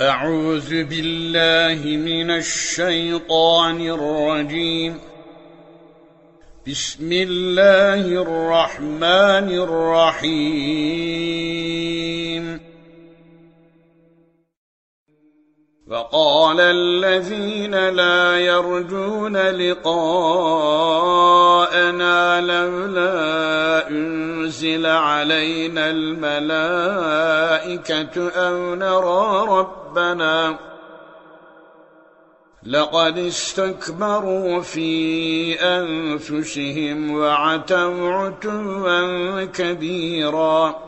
أعوذ بالله من الشيطان الرجيم. بسم الله الرحمن الرحيم. وقال الذين لا يرجون لقاءنا لولا أنزل علينا الملائكة أو نرى ربنا لقد استكبروا في أنفسهم وعتوا عتوا كبيراً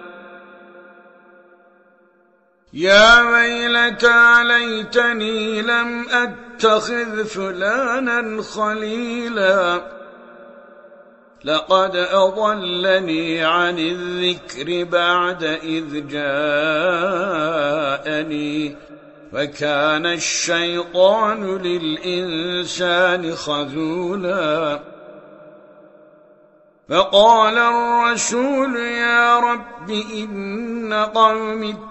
يا ويلتى ليتني لم أتخذ فلانا خليلا. لقد أضلني عن الذكر بعد إذ جاءني. وكان الشيطان للإنسان خذولا. فقال الرسول يا رب إن قوم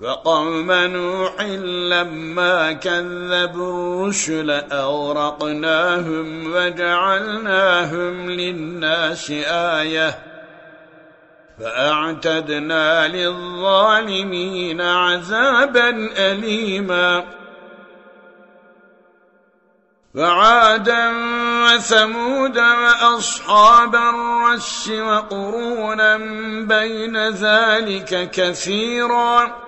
وقوم نوح لما كذبوا الرسل أورقناهم وجعلناهم للناس آية فأعتدنا للظالمين عذابا أليما وعادا وثمود وأصحاب الرس وقرونا بين ذلك كثيراً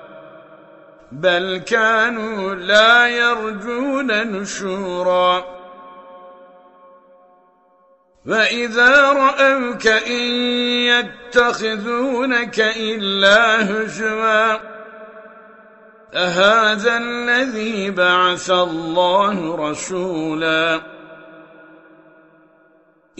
بل كانوا لا يرجون نشورا. وإذا رأوك إن يتخذونك إلا هزواً أهذا الذي بعث الله رسولا.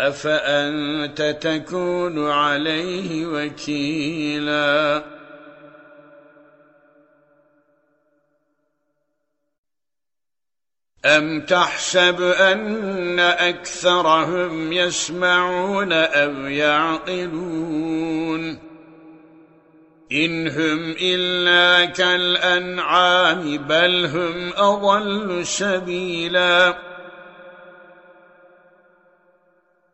أفأنت تكون عليه وكيلا؟ أم تحسب أن أكثرهم يسمعون أو يعقلون؟ إن هم إلا كالأنعام بل هم أضل سبيلا.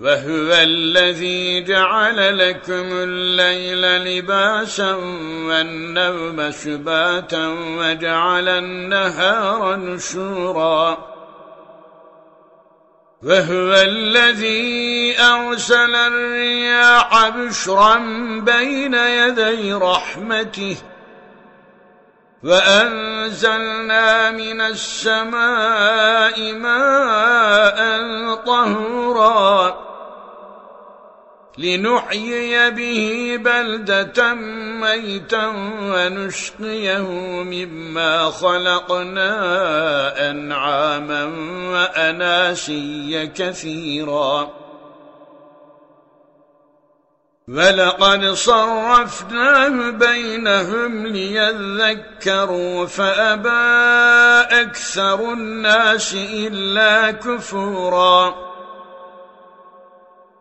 وهو الذي جعل لكم الليل لباسا والنوم سباتا وجعل النهار نشورا. وهو الذي أرسل الرياح بشرا بين يدي رحمته وأنزلنا من السماء ماء طهورا. لنحيي به بلدة ميتا ونشقيه مما خلقنا أنعاما وأناسيا كثيراً. ولقد صرفناه بينهم ليذكروا فأبى أكثر الناس إلا كفورا.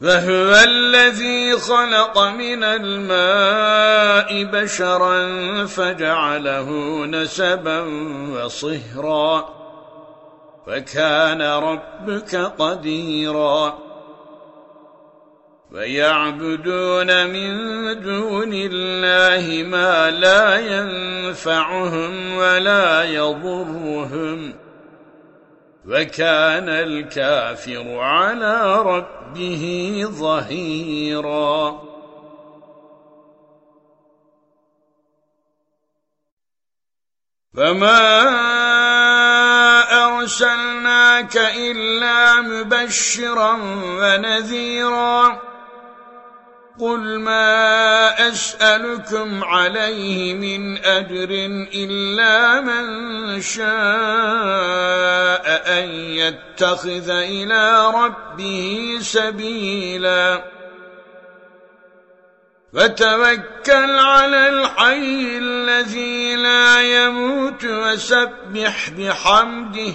فهو الذي خلق من الماء بشرا فجعله نسبا وصهرا فكان ربك قديراً ويعبدون من دون الله ما لا ينفعهم ولا يضرهم وكان الكافر على ربه ظهيرا. فما أرسلناك إلا مبشرا ونذيرا قل ما أسألكم عليه من أجر إلا من شاء أن يتخذ إلى ربه سبيلا فتوكل على الحي الذي لا يموت وسبح بحمده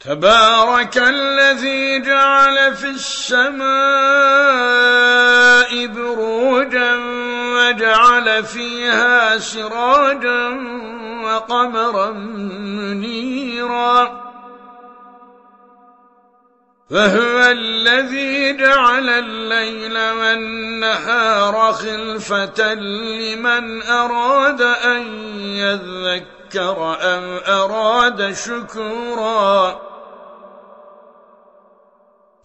تبارك الذي جعل في السماء بروجا وجعل فيها سراجا وقمرا منيرا. فهو الذي جعل الليل والنهار خلفة لمن أراد أن يذكر. أم أراد شكورا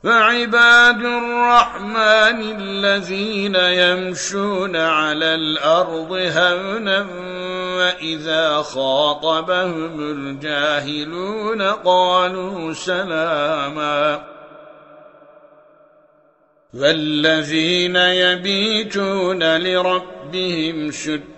فعباد الرحمن الذين يمشون على الأرض هونا وإذا خاطبهم الجاهلون قالوا سلاما والذين يبيتون لربهم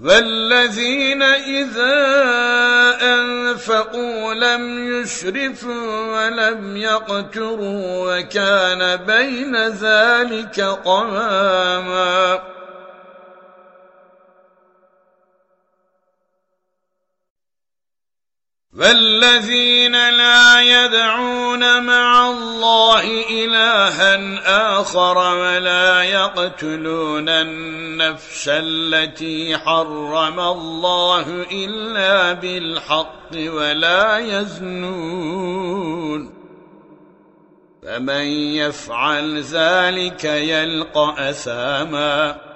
والذين إذا أنفقوا لم يشرفوا ولم يقتروا وكان بين ذلك قواما والذين لا يدعون مع الله إلها آخر ولا يقتلون النفس التي حرم الله إلا بالحق ولا يزنون فمن يفعل ذلك يلقى أثاماً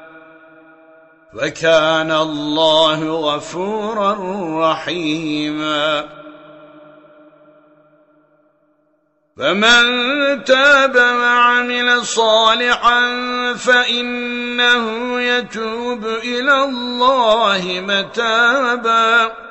وكان الله غفورا رحيما. فمن تاب وعمل صالحا فإنه يتوب إلى الله متابا.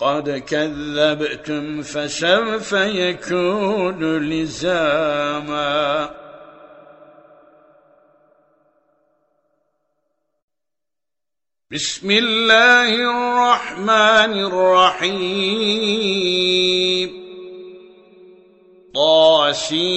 فقد كذبتم فسوف يكون لزاما. بسم الله الرحمن الرحيم. طاسيم.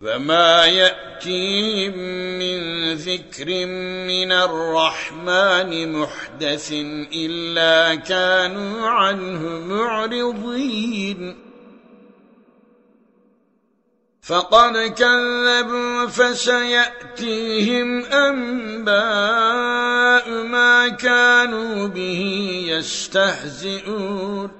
وما يأتيهم من ذكر من الرحمن محدث إلا كانوا عنه معرضين فقد كذبوا فسيأتيهم أنباء ما كانوا به يستهزئون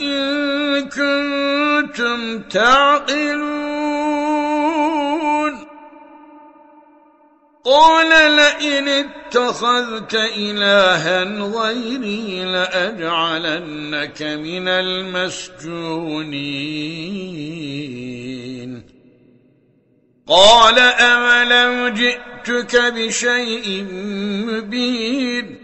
إن كنتم تعقلون. قال لئن اتخذت إلها غيري لأجعلنك من المسجونين. قال أولو جئتك بشيء مبين.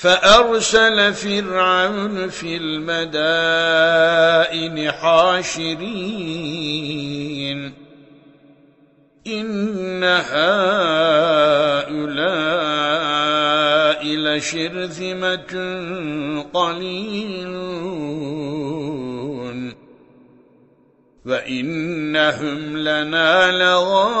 فأرسل فرعون في المدائن حاشرين. إن هؤلاء لشرذمة قليلون. وإنهم لنا لغائظون.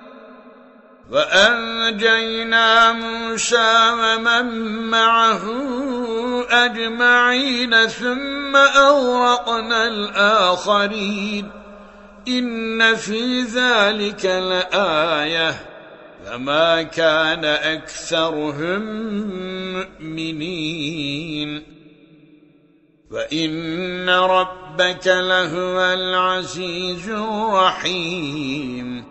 وأنجينا موسى ومن معه أجمعين ثم أورقنا الآخرين. إن في ذلك لآية. فما كان أكثرهم مؤمنين. وإن ربك لهو العزيز الرحيم.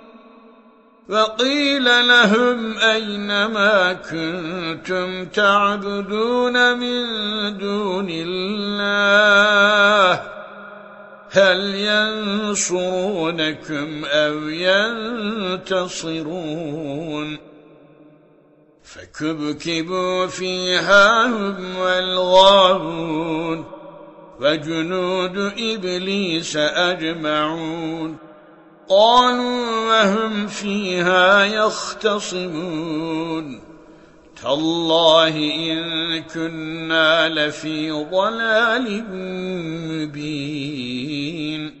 وقيل لهم أين ما كنتم تعبدون من دون الله؟ هل ينصرونكم أو ينتصرون؟ فكبكبوا فيها هم والغارون وجنود إبليس أجمعون. قالوا وهم فيها يختصمون. تالله إن كنا لفي ضلال مبين.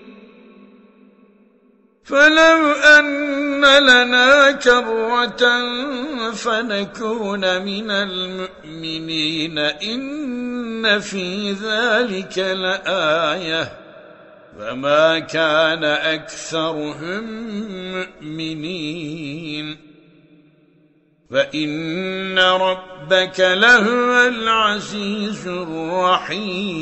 فلو أن لنا كرة فنكون من المؤمنين إن في ذلك لآية وما كان أكثرهم مؤمنين وإن ربك لهو العزيز الرحيم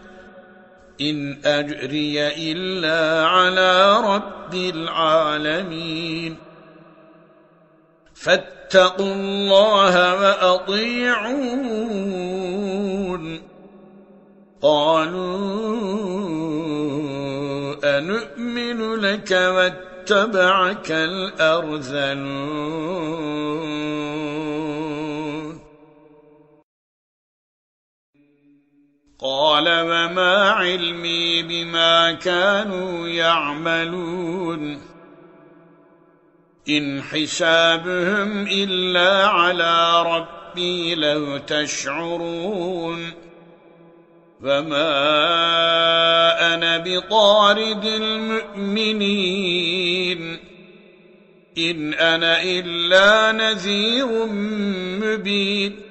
إن أجري إلا على رب العالمين. فاتقوا الله وأطيعون. قالوا أنؤمن لك واتبعك الأرذلون. قال وما علمي بما كانوا يعملون. إن حسابهم إلا على ربي لو تشعرون. وما أنا بطارد المؤمنين. إن أنا إلا نذير مبين.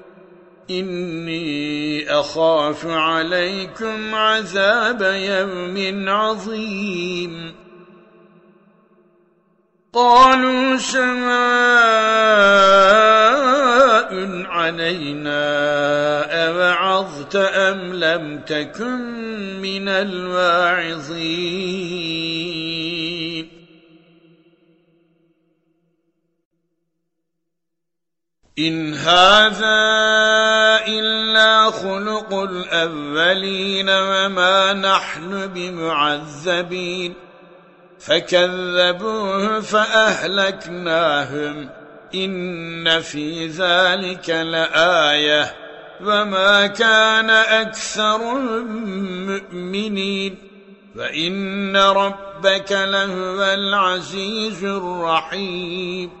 إني أخاف عليكم عذاب يوم عظيم. قالوا سماء علينا أوعظت أم لم تكن من الواعظين. إن هذا إلا خلق الأولين وما نحن بمعذبين فكذبوه فأهلكناهم إن في ذلك لآية وما كان أكثرهم مؤمنين وإن ربك لهو العزيز الرحيم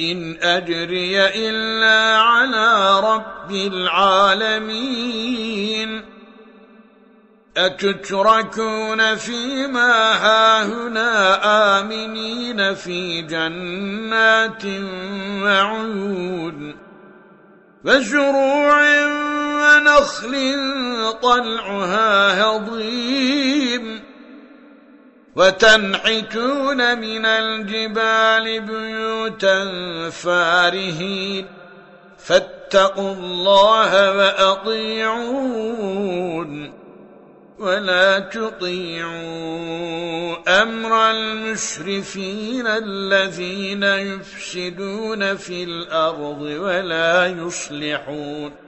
إن أجري إلا على رب العالمين. أتتركون فيما هاهنا آمنين في جنات وعيون وزروع ونخل طلعها هضيم. وتنحتون من الجبال بيوتا فارهين. فاتقوا الله وأطيعون. ولا تطيعوا أمر المشرفين الذين يفسدون في الأرض ولا يصلحون.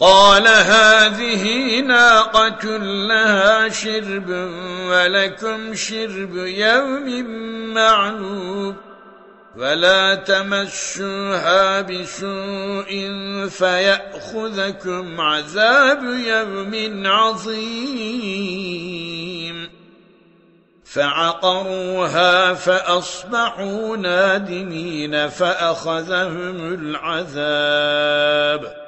قال هذه ناقة لها شرب ولكم شرب يوم معلوم ولا تمشوها بسوء فيأخذكم عذاب يوم عظيم فعقروها فأصبحوا نادمين فأخذهم العذاب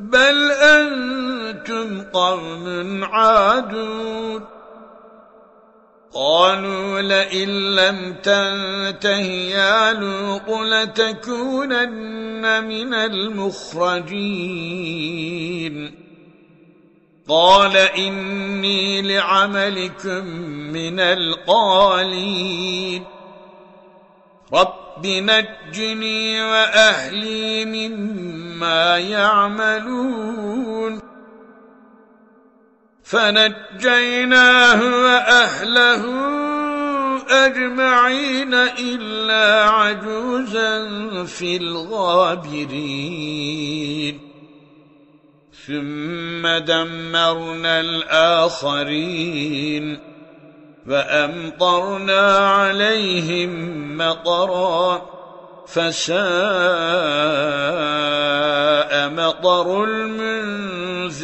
بل أنتم قوم عادون. قالوا لئن لم تنته يا لوط لتكونن من المخرجين. قال إني لعملكم من القالين. رب نجني وأهلي مما يعملون فنجيناه وأهله أجمعين إلا عجوزا في الغابرين ثم دمرنا الآخرين فأمطرنا عليهم مطرا فساء مطر المنذرين.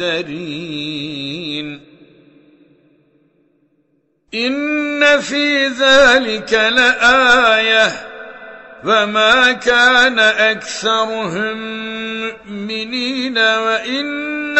إن في ذلك لآية. وما كان أكثرهم مؤمنين وإن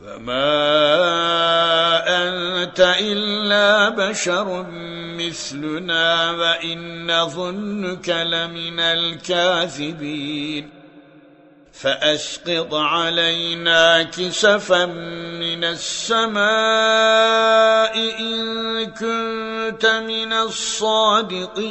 فما أنت إلا بشر مثلنا وإن ظنك لمن الكاذبين فأسقط علينا كسفا من السماء إن كنت من الصادقين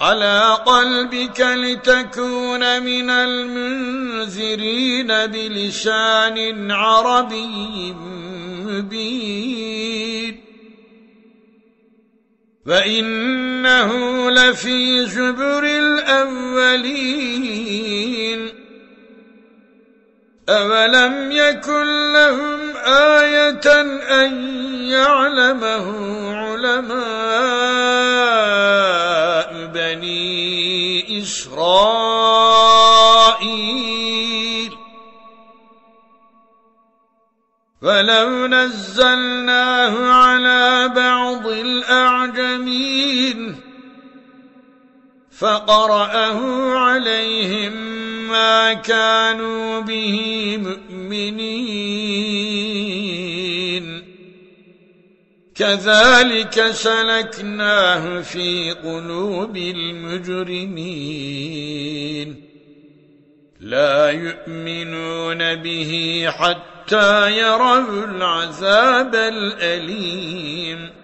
على قلبك لتكون من المنذرين بلسان عربي مبين. وإنه لفي زبر الأولين. أولم يكن لهم آية أن يعلمه علماء. بني إسرائيل. ولو نزلناه على بعض الأعجمين فقرأه عليهم بما كانوا به مؤمنين. كذلك سلكناه في قلوب المجرمين. لا يؤمنون به حتى يروا العذاب الأليم.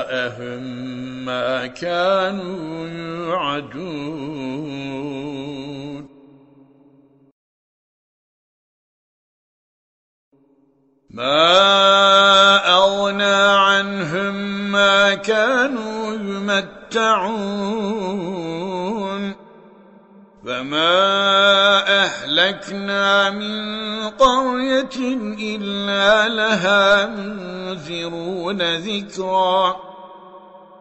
كانوا يوعدون. ما أغنى عنهم ما كانوا يمتعون. فما أهلكنا من قرية إلا لها منذرون ذكرًا.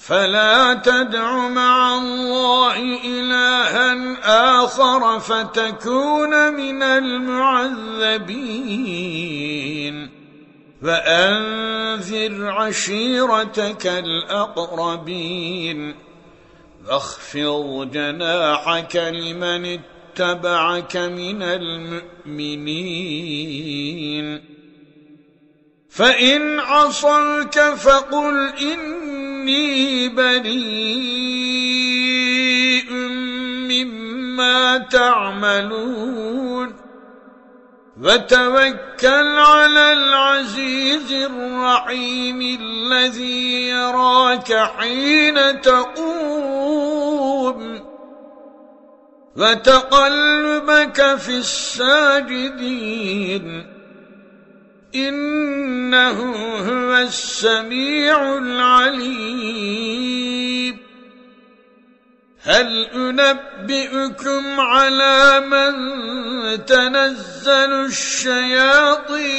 فلا تدع مع الله إلها آخر فتكون من المعذبين. فأنذر عشيرتك الأقربين. واخفض جناحك لمن اتبعك من المؤمنين. فإن عصوك فقل إني بريء مما تعملون. وتوكل على العزيز الرحيم الذي يراك حين تقوم. وتقلبك في الساجدين. إنه هو السميع العليم. هل أنبئكم على من تنزل الشياطين؟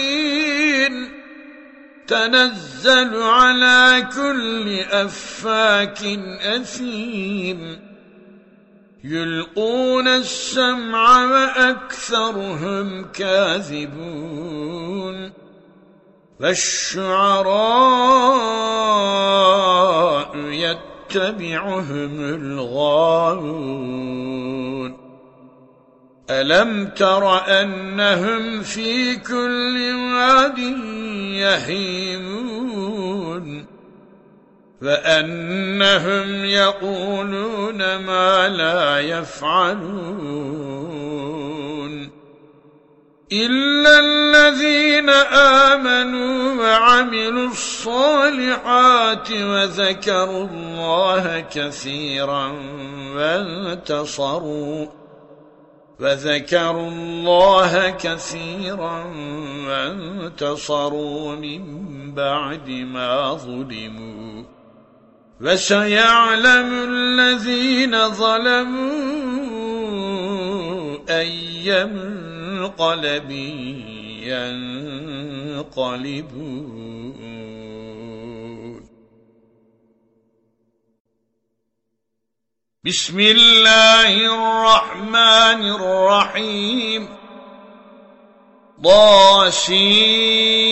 تنزل على كل أفاك أثيم. يلقون السمع وأكثرهم كاذبون فالشعراء يتبعهم الغارون ألم تر أنهم في كل واد يهيمون وأنهم يقولون ما لا يفعلون إلا الذين آمنوا وعملوا الصالحات وذكروا الله كثيرا وانتصروا وذكروا الله كثيرا وانتصروا من بعد ما ظلموا وسيعلم الذين ظلموا أي منقلب ينقلبون. بسم الله الرحمن الرحيم. ضاسين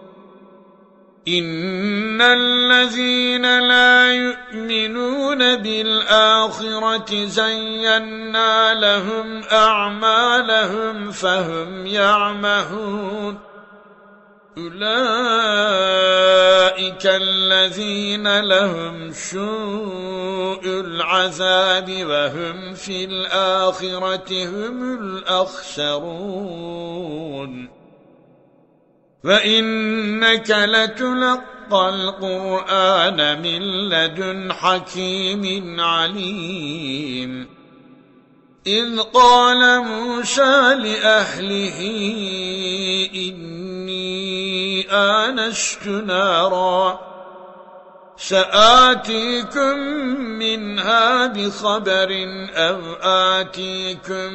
إن الذين لا يؤمنون بالآخرة زينا لهم أعمالهم فهم يعمهون أولئك الذين لهم شوء العذاب وهم في الآخرة هم الأخسرون وإنك لتلقى القرآن من لدن حكيم عليم إذ قال موسى لأهله إني آنشت نارا سآتيكم منها بخبر أو آتيكم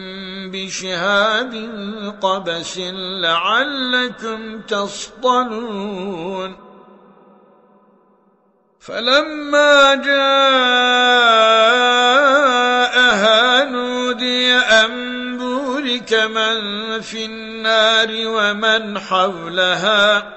بشهاب قبس لعلكم تصطلون. فلما جاءها نودي أن بورك من في النار ومن حولها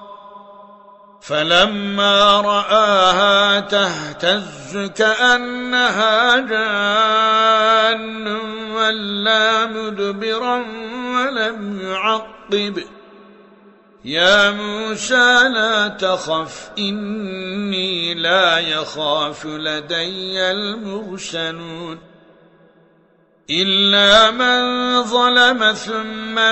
فلما رآها تهتز كأنها جان ولا مدبرا ولم يعقب. يا موسى لا تخف إني لا يخاف لدي المرسلون. إلا من ظلم ثم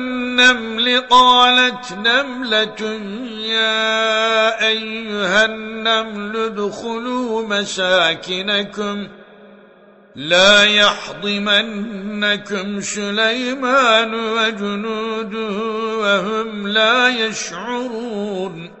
النمل قالت نملة يا أيها النمل ادخلوا مساكنكم ۖ لا يحضمنكم سليمان وجنوده وهم لا يشعرون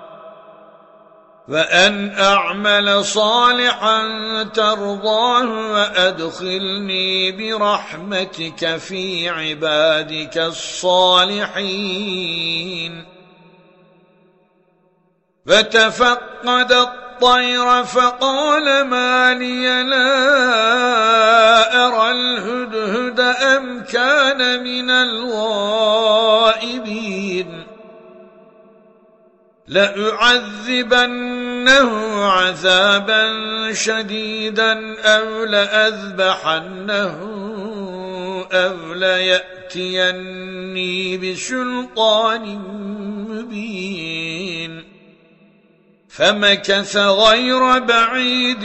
وأن أعمل صالحا ترضاه وأدخلني برحمتك في عبادك الصالحين. فتفقد الطير فقال ما لي لا أرى الهدهد أم كان من الغائبين. لأعذبنه عذابا شديدا أو لأذبحنه أو ليأتيني بسلطان مبين. فمكث غير بعيد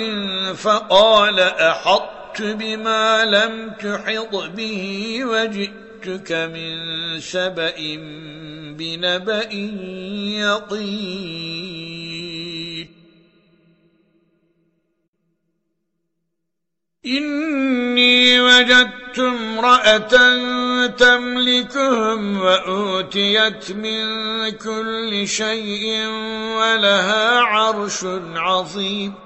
فقال أحطت بما لم تحط به وجئتك من سبأ بنبأ يقين إني وجدت امرأة تملكهم وأوتيت من كل شيء ولها عرش عظيم.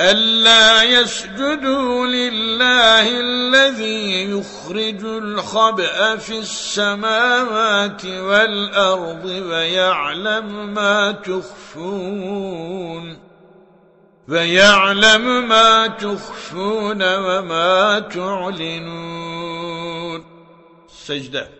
ألا يسجدوا لله الذي يخرج الخبأ في السماوات والأرض ويعلم ما تخفون ويعلم ما تخفون وما تعلنون. سجدة.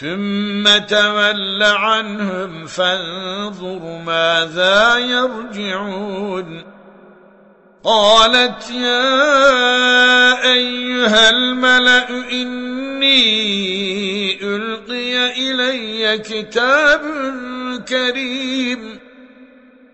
ثم تول عنهم فانظر ماذا يرجعون قالت يا أيها الملأ إني ألقي إلي كتاب كريم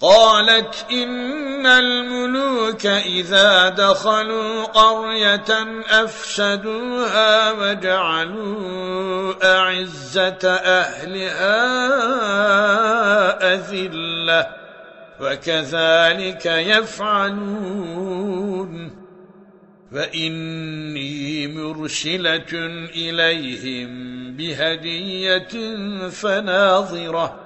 قالت إن الملوك إذا دخلوا قرية أفسدوها وجعلوا أعزة أهلها أذلة وكذلك يفعلون. فإني مرسلة إليهم بهدية فناظرة.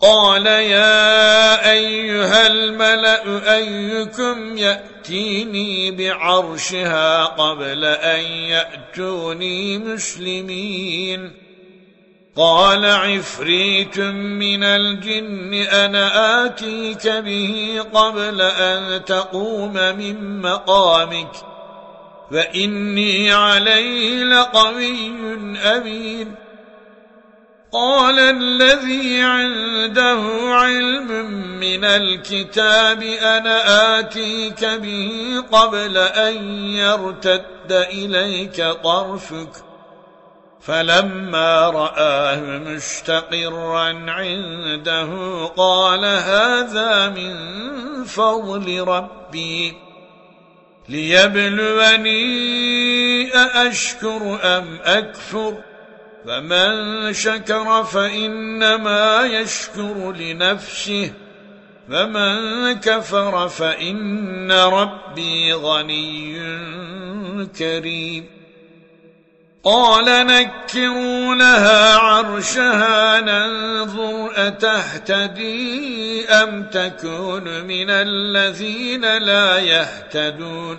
قال يا أيها الملأ أيكم يأتيني بعرشها قبل أن يأتوني مسلمين. قال عفريت من الجن أنا آتيك به قبل أن تقوم من مقامك. فإني عليه لقوي أمين. قال الذي عنده علم من الكتاب أنا آتيك به قبل أن يرتد إليك طرفك. فلما رآه مستقرا عنده قال هذا من فضل ربي. ليبلوني أأشكر أم أكفر؟ فمن شكر فإنما يشكر لنفسه فمن كفر فإن ربي غني كريم. قال نكروا لها عرشها ننظر أتهتدي أم تكون من الذين لا يهتدون.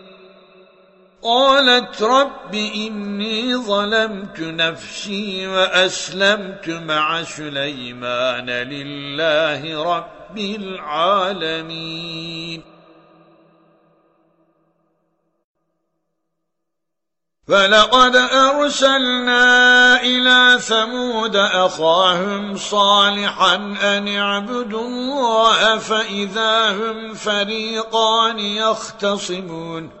قالت رب إني ظلمت نفسي وأسلمت مع سليمان لله رب العالمين. فلقد أرسلنا إلى ثمود أخاهم صالحا أن اعبدوا الله فإذا هم فريقان يختصمون.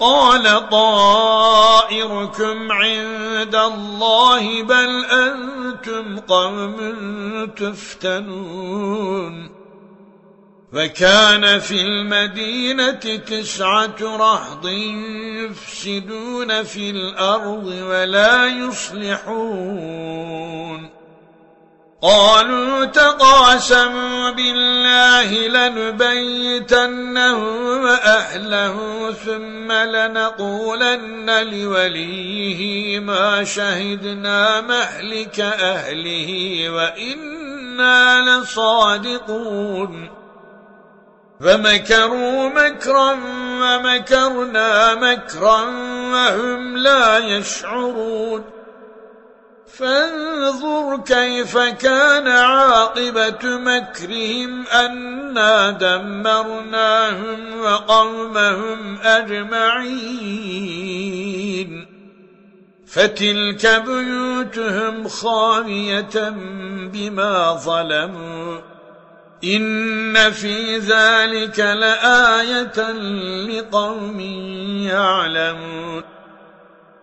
قال طائركم عند الله بل أنتم قوم تفتنون. وكان في المدينة تسعة رهض يفسدون في الأرض ولا يصلحون. قالوا تقاسموا بالله لنبيتنه وأهله ثم لنقولن لوليه ما شهدنا مهلك أهله وإنا لصادقون. فمكروا مكرا ومكرنا مكرا وهم لا يشعرون. فانظر كيف كان عاقبة مكرهم أنا دمرناهم وقومهم أجمعين. فتلك بيوتهم خامية بما ظلموا. إن في ذلك لآية لقوم يعلمون.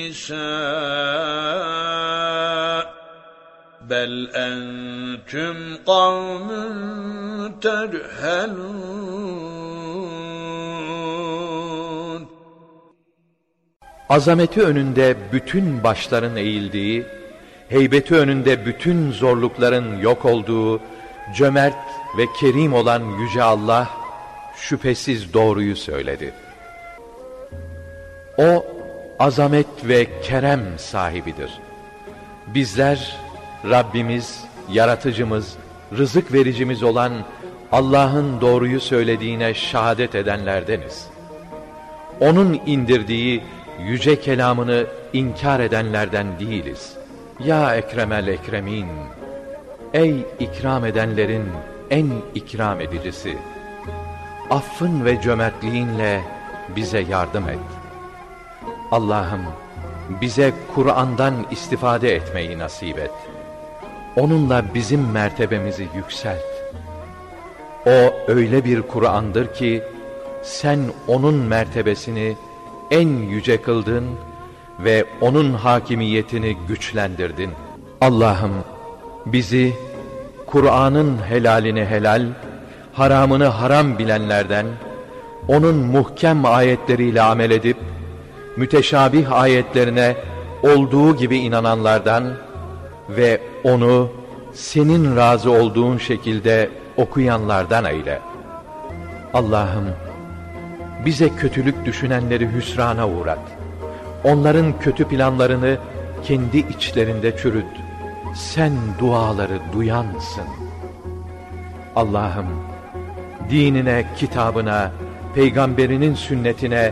النساء بل أنتم قوم تجهلون Azameti önünde bütün başların eğildiği, heybeti önünde bütün zorlukların yok olduğu, cömert ve kerim olan Yüce Allah, şüphesiz doğruyu söyledi. O, azamet ve kerem sahibidir. Bizler, Rabbimiz, yaratıcımız, rızık vericimiz olan Allah'ın doğruyu söylediğine şahadet edenlerdeniz. Onun indirdiği yüce kelamını inkar edenlerden değiliz. Ya Ekremel Ekremin, ey ikram edenlerin en ikram edicisi, affın ve cömertliğinle bize yardım et. Allah'ım, bize Kur'an'dan istifade etmeyi nasip et. Onunla bizim mertebemizi yükselt. O öyle bir Kur'an'dır ki, sen onun mertebesini en yüce kıldın ve onun hakimiyetini güçlendirdin. Allah'ım bizi Kur'an'ın helalini helal, haramını haram bilenlerden, onun muhkem ayetleriyle amel edip, müteşabih ayetlerine olduğu gibi inananlardan ve onu senin razı olduğun şekilde okuyanlardan eyle. Allah'ım bize kötülük düşünenleri hüsrana uğrat. Onların kötü planlarını kendi içlerinde çürüt. Sen duaları duyansın. Allah'ım dinine, kitabına, peygamberinin sünnetine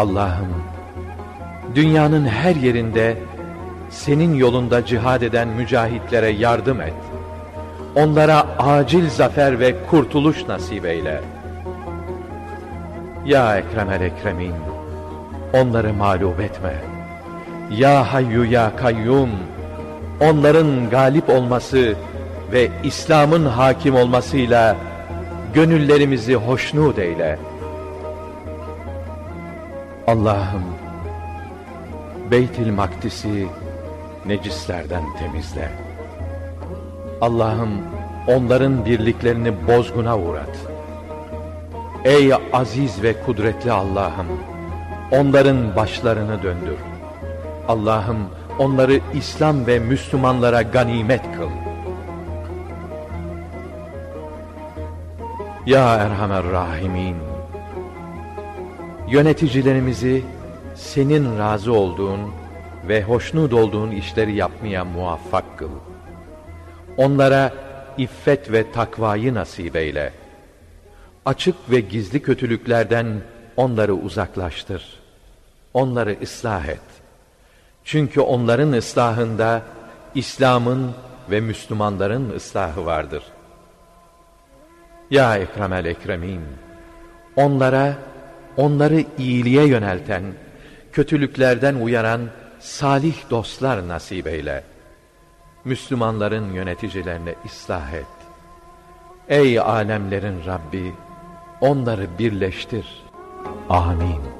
Allah'ım, dünyanın her yerinde senin yolunda cihad eden mücahitlere yardım et. Onlara acil zafer ve kurtuluş nasip eyle. Ya Ekremel Ekremin, onları mağlup etme. Ya Hayyu Ya Kayyum, onların galip olması ve İslam'ın hakim olmasıyla gönüllerimizi hoşnut eyle. Allah'ım, Beytil Makdis'i necislerden temizle. Allah'ım onların birliklerini bozguna uğrat. Ey aziz ve kudretli Allah'ım, onların başlarını döndür. Allah'ım onları İslam ve Müslümanlara ganimet kıl. Ya Erhamer Rahimin, yöneticilerimizi senin razı olduğun ve hoşnut olduğun işleri yapmaya muvaffak kıl. Onlara iffet ve takvayı nasip eyle. Açık ve gizli kötülüklerden onları uzaklaştır. Onları ıslah et. Çünkü onların ıslahında İslam'ın ve Müslümanların ıslahı vardır. Ya Ekremel Ekremin, onlara, onları iyiliğe yönelten, kötülüklerden uyaran salih dostlar nasip eyle. Müslümanların yöneticilerine ıslah et. Ey alemlerin Rabbi, onları birleştir. Amin.